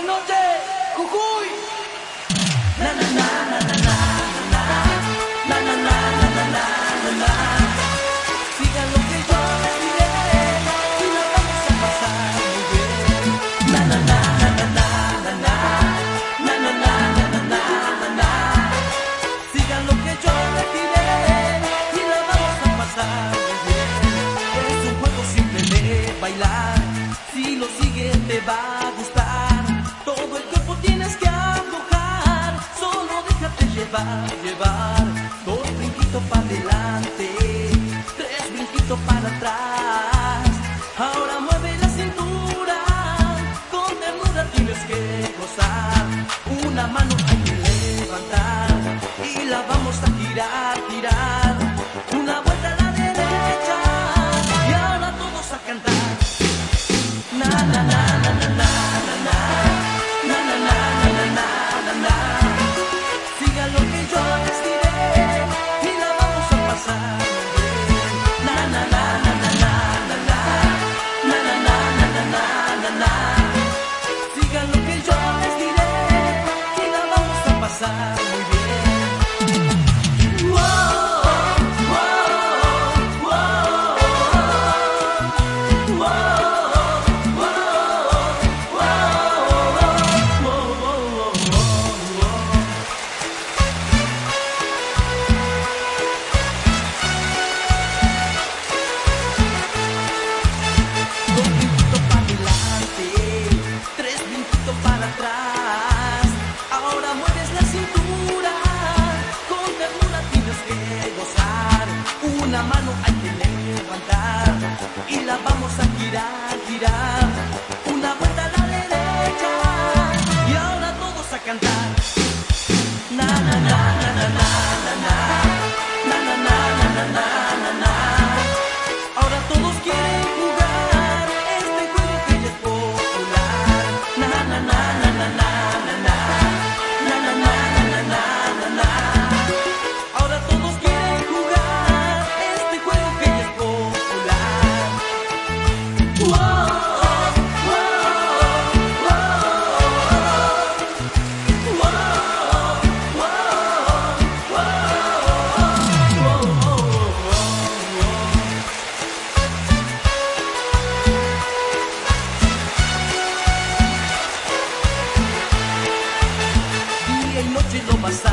Buenas noches, Jujuy. Na, na, na, bailar. Si lo va va a llevar dos brinquitos para adelante, tres brinquitos para atrás. Ahora mueve la cintura, con ternura tienes que gozar. Una mano hay que levantar y la vamos a girar. fire. una mano hay que levantar y la vamos a girar, girar. de inovação.